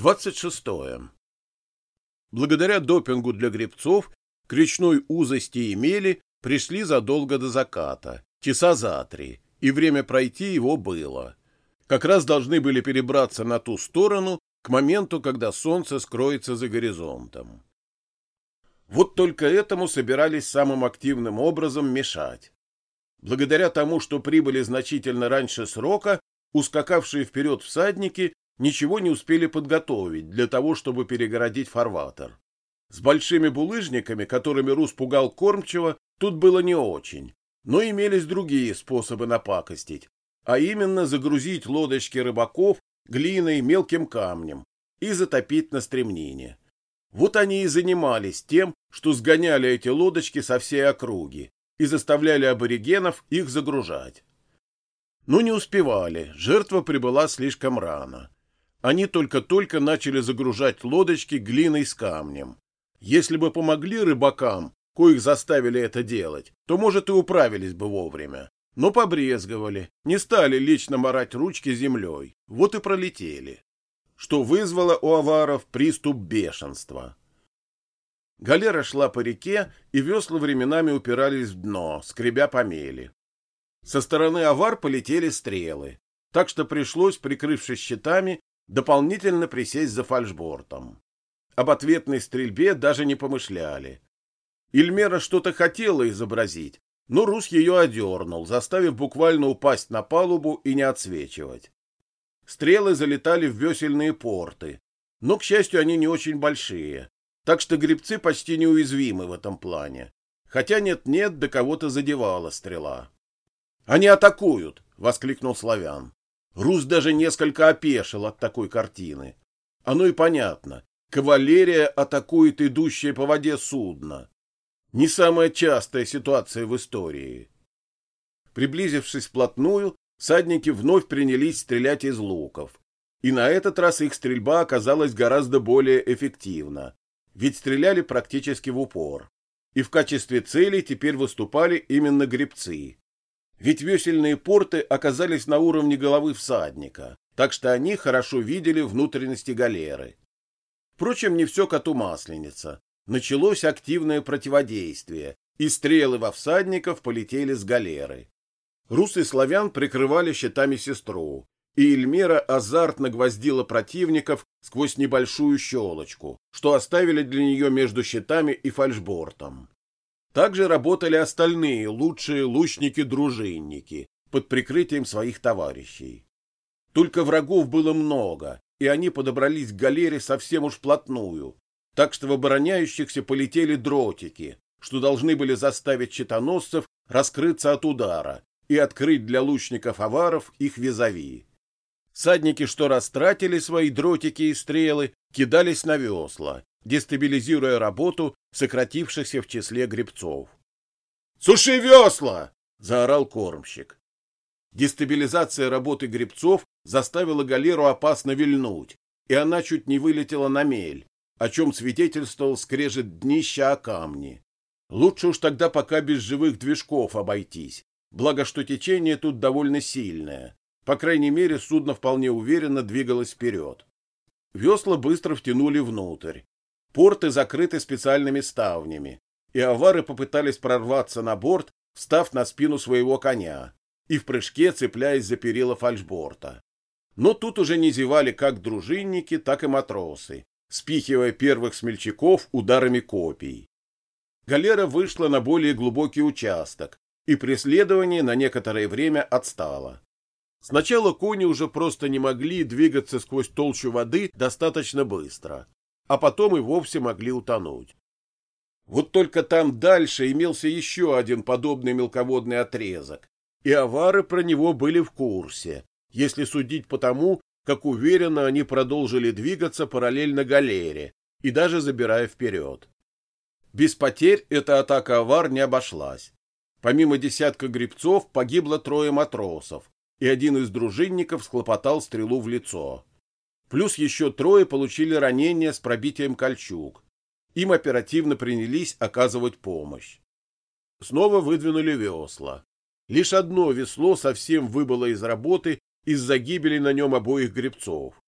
26. Благодаря допингу для гребцов к речной узости и мели пришли задолго до заката, часа за три, и время пройти его было. Как раз должны были перебраться на ту сторону к моменту, когда солнце скроется за горизонтом. Вот только этому собирались самым активным образом мешать. Благодаря тому, что прибыли значительно раньше срока, ускакавшие вперед всадники ничего не успели подготовить для того, чтобы перегородить фарватер. С большими булыжниками, которыми Рус пугал кормчего, тут было не очень, но имелись другие способы напакостить, а именно загрузить лодочки рыбаков глиной, мелким камнем и затопить на стремнине. Вот они и занимались тем, что сгоняли эти лодочки со всей округи и заставляли аборигенов их загружать. Но не успевали, жертва прибыла слишком рано. Они только-только начали загружать лодочки глиной с камнем. Если бы помогли рыбакам, коих заставили это делать, то, может, и управились бы вовремя. Но побрезговали, не стали лично морать ручки землей, вот и пролетели. Что вызвало у аваров приступ бешенства. Галера шла по реке, и весла временами упирались в дно, скребя по мели. Со стороны авар полетели стрелы, так что пришлось, прикрывшись щитами, дополнительно присесть за фальшбортом. Об ответной стрельбе даже не помышляли. Ильмера что-то хотела изобразить, но Рус ее одернул, заставив буквально упасть на палубу и не отсвечивать. Стрелы залетали в весельные порты, но, к счастью, они не очень большие, так что гребцы почти неуязвимы в этом плане. Хотя нет-нет, до кого-то задевала стрела. «Они атакуют!» — воскликнул Славян. Рус даже несколько опешил от такой картины. Оно и понятно. Кавалерия атакует идущее по воде судно. Не самая частая ситуация в истории. Приблизившись вплотную, садники вновь принялись стрелять из луков. И на этот раз их стрельба оказалась гораздо более эффективна, ведь стреляли практически в упор. И в качестве цели теперь выступали именно гребцы ведь весельные порты оказались на уровне головы всадника, так что они хорошо видели внутренности галеры. Впрочем, не все коту масленица. Началось активное противодействие, и стрелы во всадников полетели с галеры. Рус и славян прикрывали щитами сестру, и Эльмира азартно гвоздила противников сквозь небольшую щелочку, что оставили для нее между щитами и фальшбортом. Также работали остальные лучшие лучники-дружинники под прикрытием своих товарищей. Только врагов было много, и они подобрались к галере совсем уж плотную, так что в обороняющихся полетели дротики, что должны были заставить щитоносцев раскрыться от удара и открыть для лучников-аваров их визави. Садники, что растратили свои дротики и стрелы, кидались на весла, дестабилизируя работу сократившихся в числе гребцов. «Суши весла!» — заорал кормщик. Дестабилизация работы гребцов заставила галеру опасно вильнуть, и она чуть не вылетела на мель, о чем свидетельствовал скрежет днища о камни. Лучше уж тогда пока без живых движков обойтись, благо что течение тут довольно сильное. По крайней мере, судно вполне уверенно двигалось вперед. Весла быстро втянули внутрь, Порты закрыты специальными ставнями, и авары попытались прорваться на борт, встав на спину своего коня и в прыжке цепляясь за перила фальшборта. Но тут уже не зевали как дружинники, так и матросы, спихивая первых смельчаков ударами копий. Галера вышла на более глубокий участок, и преследование на некоторое время отстало. Сначала кони уже просто не могли двигаться сквозь толщу воды достаточно быстро, а потом и вовсе могли утонуть. Вот только там дальше имелся еще один подобный мелководный отрезок, и авары про него были в курсе, если судить по тому, как уверенно они продолжили двигаться параллельно галере и даже забирая вперед. Без потерь эта атака авар не обошлась. Помимо десятка грибцов погибло трое матросов, и один из дружинников схлопотал стрелу в лицо. Плюс еще трое получили ранения с пробитием кольчуг. Им оперативно принялись оказывать помощь. Снова выдвинули весла. Лишь одно весло совсем выбыло из работы из-за гибели на нем обоих гребцов.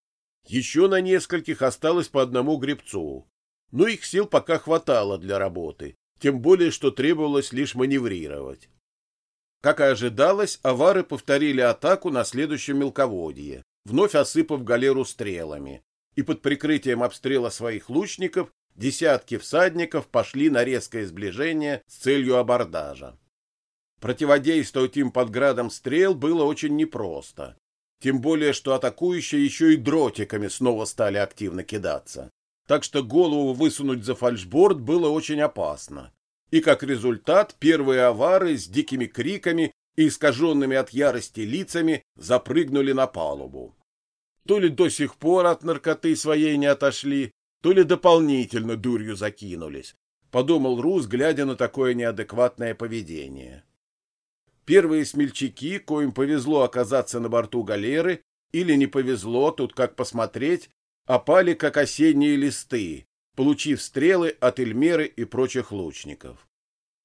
Еще на нескольких осталось по одному гребцу. Но их сил пока хватало для работы, тем более, что требовалось лишь маневрировать. Как и ожидалось, авары повторили атаку на следующем мелководье, вновь осыпав галеру стрелами, и под прикрытием обстрела своих лучников десятки всадников пошли на резкое сближение с целью абордажа. Противодействовать им под градом стрел было очень непросто, тем более, что атакующие еще и дротиками снова стали активно кидаться. Так что голову высунуть за фальшборд было очень опасно. И как результат первые авары с дикими криками искаженными от ярости лицами запрыгнули на палубу. То ли до сих пор от наркоты своей не отошли, то ли дополнительно дурью закинулись, подумал Рус, глядя на такое неадекватное поведение. Первые смельчаки, коим повезло оказаться на борту галеры, или не повезло, тут как посмотреть, опали как осенние листы, получив стрелы от Эльмеры и прочих лучников.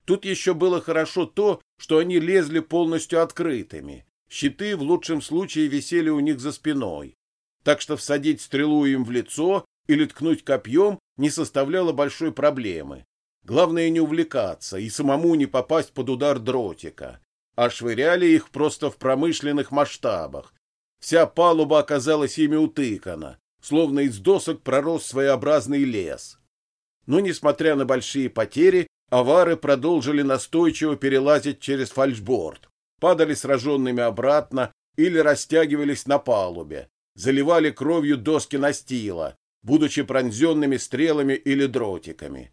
Тут еще было хорошо то, что они лезли полностью открытыми. Щиты в лучшем случае висели у них за спиной, так что всадить стрелу им в лицо или ткнуть копьем не составляло большой проблемы. Главное не увлекаться и самому не попасть под удар дротика, а швыряли их просто в промышленных масштабах. Вся палуба оказалась ими утыкана, словно из досок пророс своеобразный лес. Но, несмотря на большие потери, авары продолжили настойчиво перелазить через фальшборд, падали сраженными обратно или растягивались на палубе, заливали кровью доски настила, будучи пронзенными стрелами или дротиками.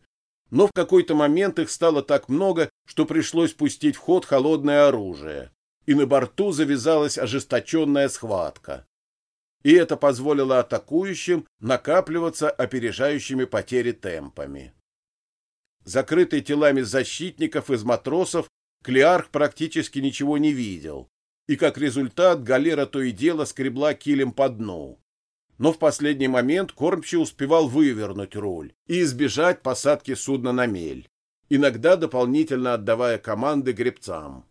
Но в какой-то момент их стало так много, что пришлось пустить в ход холодное оружие, и на борту завязалась ожесточенная схватка. И это позволило атакующим накапливаться опережающими потери темпами. Закрытый телами защитников из матросов, Клеарх практически ничего не видел, и как результат галера то и дело скребла килем по дну. Но в последний момент кормчий успевал вывернуть руль и избежать посадки судна на мель, иногда дополнительно отдавая команды гребцам.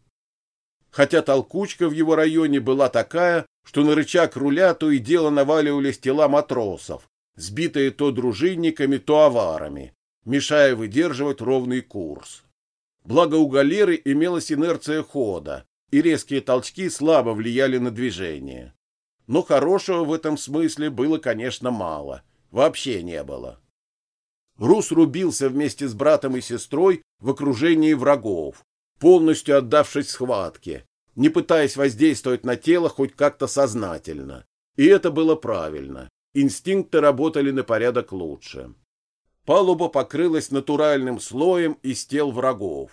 Хотя толкучка в его районе была такая, что на рычаг руля то и дело наваливались тела матросов, сбитые то дружинниками, то аварами, мешая выдерживать ровный курс. Благо у галеры имелась инерция хода, и резкие толчки слабо влияли на движение. Но хорошего в этом смысле было, конечно, мало. Вообще не было. Рус рубился вместе с братом и сестрой в окружении врагов, полностью отдавшись схватке, не пытаясь воздействовать на тело хоть как-то сознательно. И это было правильно. Инстинкты работали на порядок лучше. Палуба покрылась натуральным слоем из тел врагов.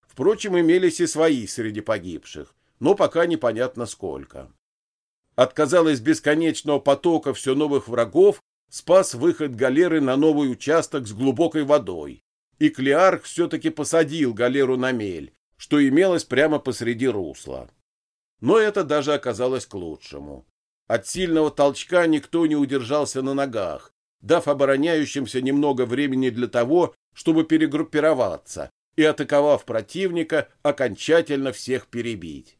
Впрочем, имелись и свои среди погибших, но пока непонятно сколько. От, казалось, бесконечного потока все новых врагов спас выход галеры на новый участок с глубокой водой, и Клеарх все-таки посадил галеру на мель, что имелось прямо посреди русла. Но это даже оказалось к лучшему. От сильного толчка никто не удержался на ногах, дав обороняющимся немного времени для того, чтобы перегруппироваться и, атаковав противника, окончательно всех перебить.